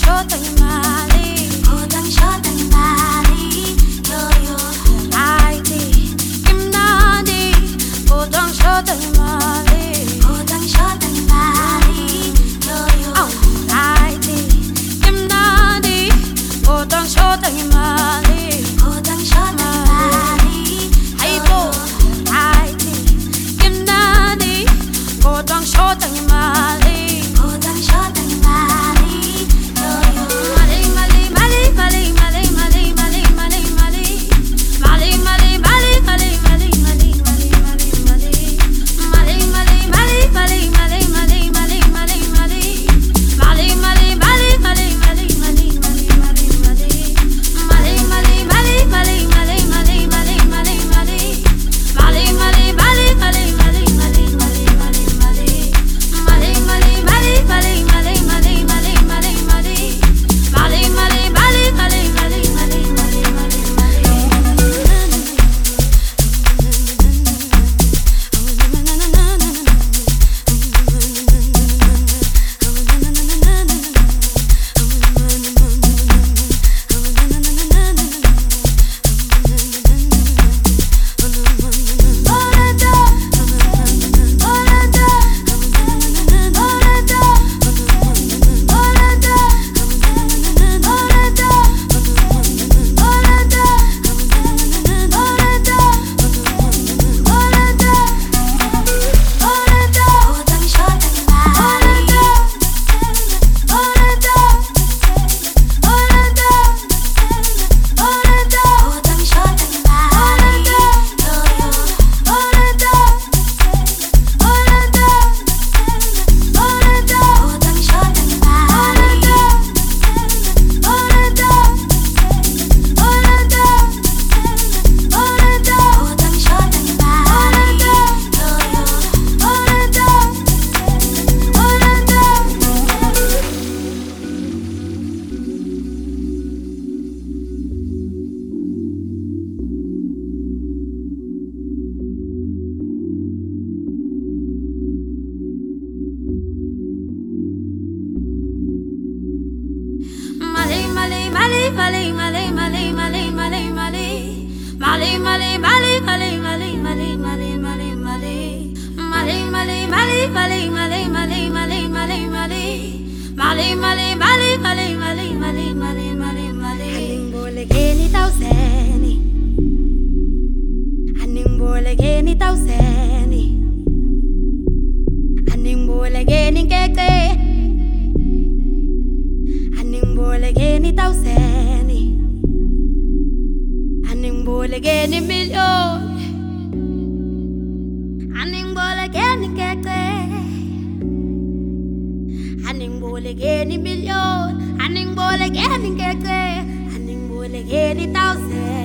deixou teimar. Mali, mali, mali, mali, mali, mali, mali, mali, mali. Aninbolekeni tawuzeni. Aninbolekeni tawuzeni. Aninbolekeni nkece. Aninbolekeni tawuzeni. Aninbolekeni million. ngeni million aningibole ngeni ngece aningibole ngeni thousand